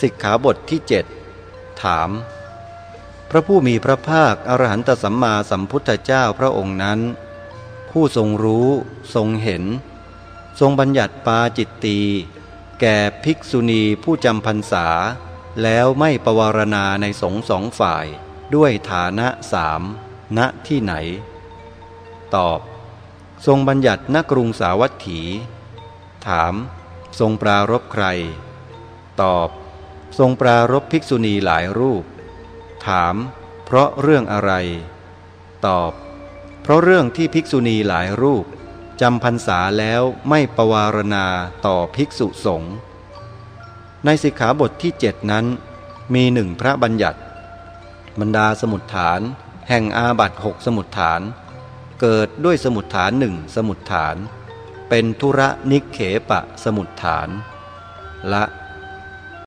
สิกขาบทที่เจ็ดถาม พระผู้มีพระภาคอรหันตสัมมาสัมพุทธเจ้าพระองค์นั้น ผู้ทรงรู้ทรงเห็น ทรงบัญญัติปาจิตตี แก่ภิกษุณีผู้จำพรรษา แล้วไม่ประวารณาในสงสองฝ่าย ด้วยฐานะสามณที่ไหน ตอบ ทรงบัญญัติณกรุงสาวัตถี ถาม ทรงปรารบใคร ตอบ ทรงปรารบภิกษุณีหลายรูป ถาม เพราะเรื่องอะไร ตอบ เพราะเรื่องที่ภิกษุณีหลายรูปจำพรรษาแล้วไม่ประวารณาต่อภิกษุสงฆ์ในสิกขาบทที่เจ็ดนั้นมีหนึ่งพระบัญญัติ บรรดาสมุดฐาน แห่งอาบัตหกสมุดฐาน เกิดด้วยสมุดฐานหนึ่งสมุดฐาน เป็นธุระนิเขปะสมุดฐาน ละ